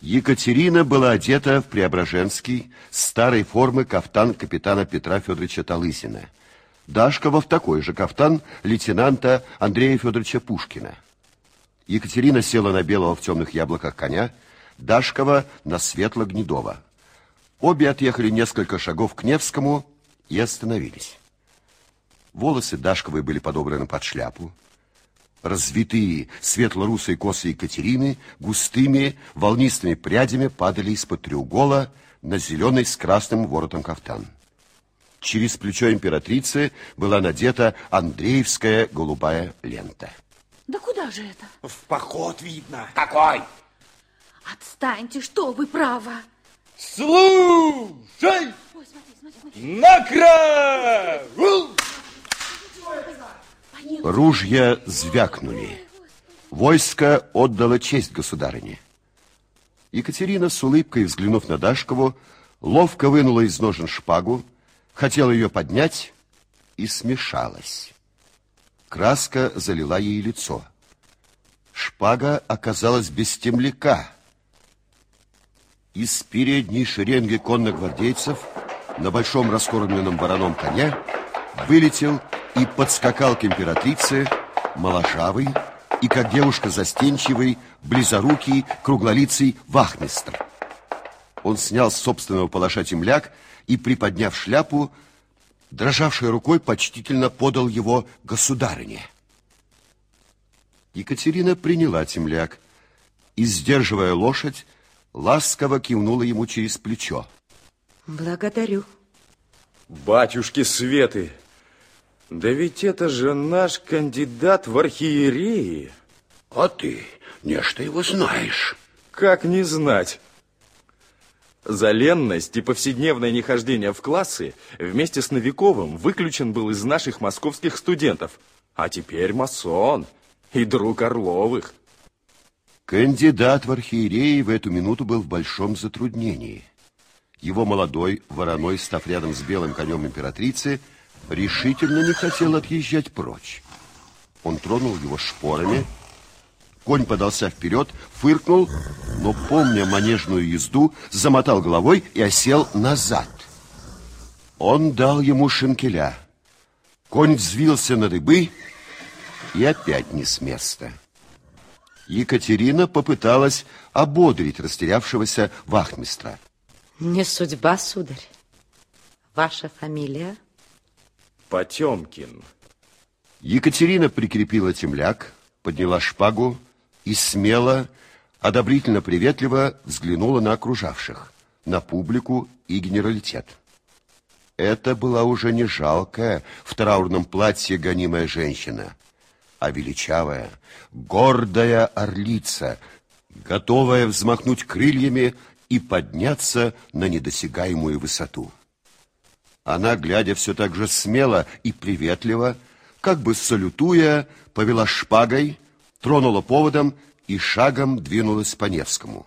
Екатерина была одета в преображенский старой формы кафтан капитана Петра Федоровича Талызина. Дашкова в такой же кафтан лейтенанта Андрея Федоровича Пушкина. Екатерина села на белого в темных яблоках коня, Дашкова на светло-гнедого. Обе отъехали несколько шагов к Невскому и остановились. Волосы Дашковой были подобраны под шляпу. Развитые светло-русые косы Екатерины густыми волнистыми прядями падали из-под треугола на зеленый с красным воротом кафтан. Через плечо императрицы была надета Андреевская голубая лента. Да куда же это? В поход видно. Какой? Отстаньте, что вы, право. Слушай! Ой, смотри, смотри, смотри. На! Ружья звякнули. Войско отдало честь государыне. Екатерина, с улыбкой взглянув на Дашкову, ловко вынула из ножен шпагу, хотела ее поднять и смешалась. Краска залила ей лицо. Шпага оказалась без темляка. Из передней шеренги конногвардейцев на большом раскормленном вороном коне вылетел и подскакал к императрице моложавый и, как девушка застенчивый, близорукий, круглолицый вахмистр. Он снял с собственного палаша темляк и, приподняв шляпу, дрожавшей рукой почтительно подал его государыне. Екатерина приняла темляк и, сдерживая лошадь, ласково кивнула ему через плечо. Благодарю. Батюшки Светы, да ведь это же наш кандидат в архиереи. А ты нечто его знаешь. Как не знать? За ленность и повседневное нехождение в классы вместе с Новиковым выключен был из наших московских студентов. А теперь масон и друг Орловых. Кандидат в архиереи в эту минуту был в большом затруднении. Его молодой вороной, став рядом с белым конем императрицы, решительно не хотел отъезжать прочь. Он тронул его шпорами, конь подался вперед, фыркнул, но, помня манежную езду, замотал головой и осел назад. Он дал ему шинкеля. Конь взвился на дыбы и опять не с места. Екатерина попыталась ободрить растерявшегося вахмистра. Не судьба, сударь. Ваша фамилия? Потемкин. Екатерина прикрепила темляк, подняла шпагу и смело, одобрительно-приветливо взглянула на окружавших, на публику и генералитет. Это была уже не жалкая в траурном платье гонимая женщина, а величавая, гордая орлица, готовая взмахнуть крыльями и подняться на недосягаемую высоту. Она, глядя все так же смело и приветливо, как бы салютуя, повела шпагой, тронула поводом и шагом двинулась по Невскому.